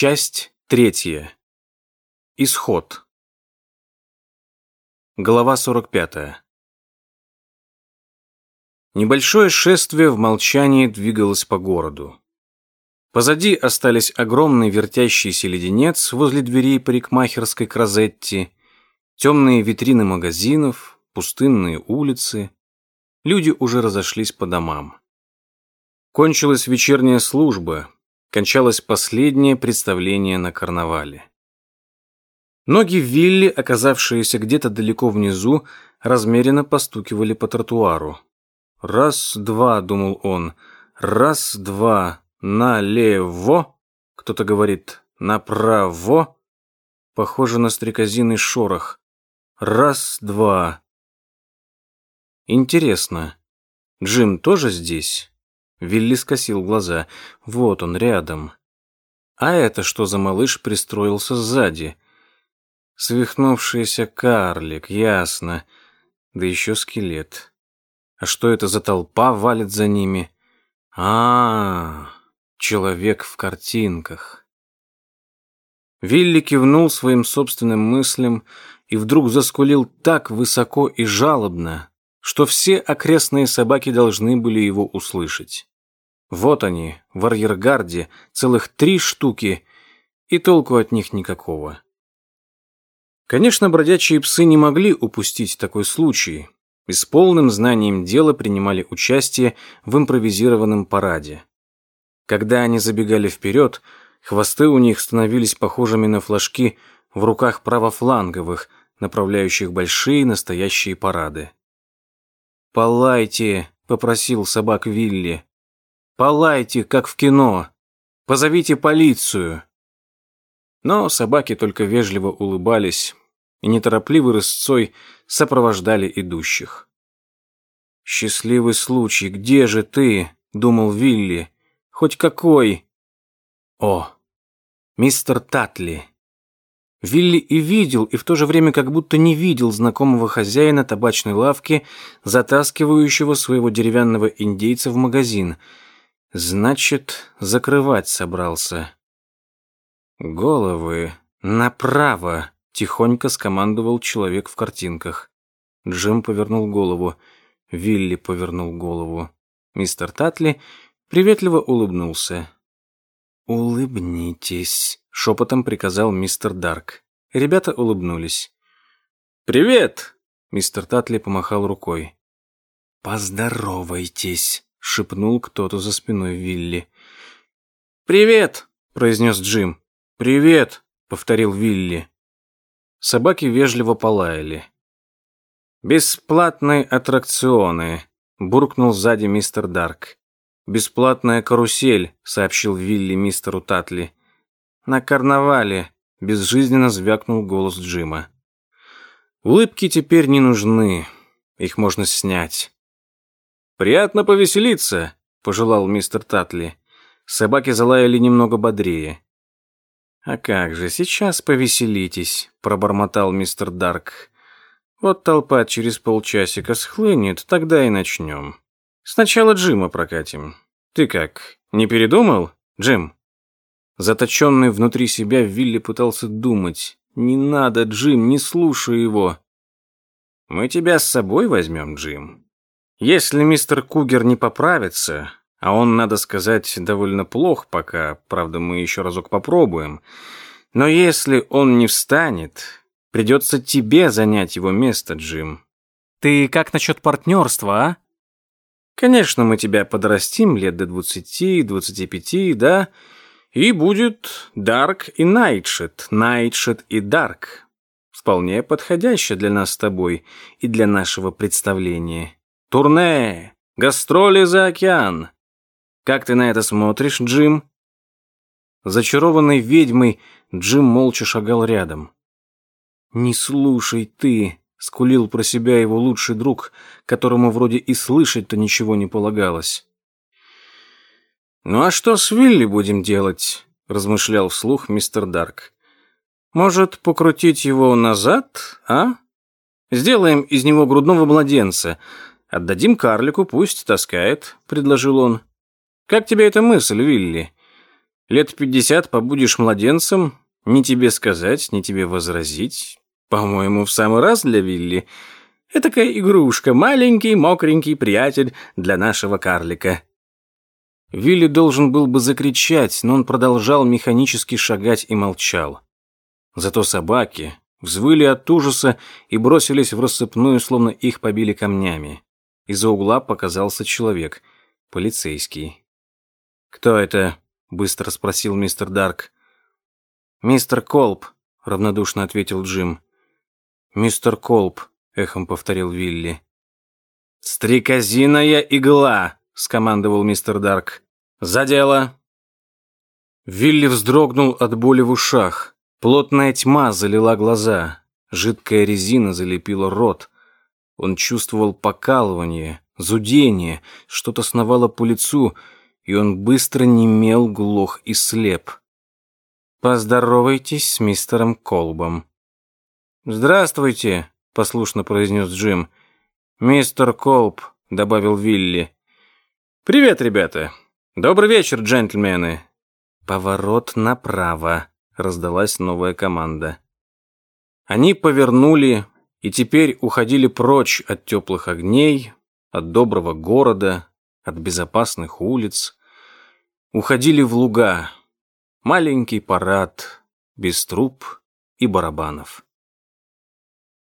Часть третья. Исход. Глава 45. Небольшое шествие в молчании двигалось по городу. Позади остались огромный вертящийся леденец возле дверей парикмахерской Кразетти, темные витрины магазинов, пустынные улицы. Люди уже разошлись по домам. Кончилась вечерняя служба, кончалось последнее представление на карнавале. Ноги Вилли, оказавшиеся где-то далеко внизу, размеренно постукивали по тротуару. «Раз-два», — думал он, — «раз-два, налево», кто-то говорит «направо», похоже на стрекозиный шорох. «Раз-два». Интересно, Джим тоже здесь? Вилли скосил глаза. Вот он, рядом. А это что за малыш пристроился сзади? Свихнувшийся карлик, ясно. Да еще скелет. А что это за толпа валит за ними? А, -а, -а человек в картинках. Вилли кивнул своим собственным мыслям и вдруг заскулил так высоко и жалобно, что все окрестные собаки должны были его услышать. Вот они, в арьергарде, целых три штуки, и толку от них никакого. Конечно, бродячие псы не могли упустить такой случай и с полным знанием дела принимали участие в импровизированном параде. Когда они забегали вперед, хвосты у них становились похожими на флажки в руках правофланговых, направляющих большие настоящие парады. «Полайте!» — попросил собак Вилли. Полайте, как в кино. Позовите полицию. Но собаки только вежливо улыбались и неторопливой рысцой сопровождали идущих. «Счастливый случай, где же ты?» — думал Вилли. «Хоть какой?» «О, мистер Татли!» Вилли и видел, и в то же время как будто не видел знакомого хозяина табачной лавки, затаскивающего своего деревянного индейца в магазин — Значит, закрывать собрался. Головы направо, тихонько скомандовал человек в картинках. Джим повернул голову. Вилли повернул голову. Мистер Татли приветливо улыбнулся. «Улыбнитесь», — шепотом приказал мистер Дарк. Ребята улыбнулись. «Привет!» — мистер Татли помахал рукой. «Поздоровайтесь», — шепнул кто-то за спиной Вилли. «Привет!» — произнес Джим. «Привет!» — повторил Вилли. Собаки вежливо полаяли. «Бесплатные аттракционы», — буркнул сзади мистер Дарк. «Бесплатная карусель», — сообщил Вилли мистеру Татли. «На карнавале», — безжизненно звякнул голос Джима. «Улыбки теперь не нужны, их можно снять». «Приятно повеселиться», — пожелал мистер Татли. Собаки залаяли немного бодрее. «А как же, сейчас повеселитесь», — пробормотал мистер Дарк. «Вот толпа через полчасика схлынет, тогда и начнем. Сначала Джима прокатим. Ты как, не передумал, Джим?» Заточенный внутри себя, Вилли пытался думать. «Не надо, Джим, не слушай его». «Мы тебя с собой возьмем, Джим. Если мистер Кугер не поправится, а он, надо сказать, довольно плох пока, правда, мы еще разок попробуем, но если он не встанет, придется тебе занять его место, Джим. Ты как насчет партнерства, а? Конечно, мы тебя подрастим лет до двадцати, двадцати пяти, да? И будет Дарк и Найтшет, Найтшет и Дарк. Вполне подходяще для нас с тобой и для нашего представления. Турне! Гастроли за океан! Как ты на это смотришь, Джим?» Зачарованный ведьмой, Джим молча шагал рядом. «Не слушай ты!» — скулил про себя его лучший друг, которому вроде и слышать-то ничего не полагалось. «Ну а что с Вилли будем делать?» — размышлял вслух мистер Дарк. «Может, покрутить его назад, а? Сделаем из него грудного младенца, Отдадим карлику, пусть таскает», — предложил он. «Как тебе эта мысль, Вилли?» Лет пятьдесят побудешь младенцем, ни тебе сказать, ни тебе возразить. По-моему, в самый раз для Вилли. Этакая игрушка, маленький, мокренький приятель для нашего карлика. Вилли должен был бы закричать, но он продолжал механически шагать и молчал. Зато собаки взвыли от ужаса и бросились в рассыпную, словно их побили камнями. Из-за угла показался человек, полицейский. «Кто это?» — быстро спросил мистер Дарк. «Мистер Колб», — равнодушно ответил Джим. «Мистер Колб», — эхом повторил Вилли. «Стрекозиная игла!» — скомандовал мистер Дарк. «За дело!» Вилли вздрогнул от боли в ушах. Плотная тьма залила глаза. Жидкая резина залепила рот. Он чувствовал покалывание, зудение, что-то сновало по лицу, и он быстро немел, глух и слеп. «Поздоровайтесь с мистером Колбом». «Здравствуйте», — послушно произнес Джим. «Мистер Колб», — добавил Вилли. «Привет, ребята. Добрый вечер, джентльмены». «Поворот направо», — раздалась новая команда. Они повернули и теперь уходили прочь от теплых огней, от доброго города, от безопасных улиц. Уходили в луга, Маленький парад без труб и барабанов.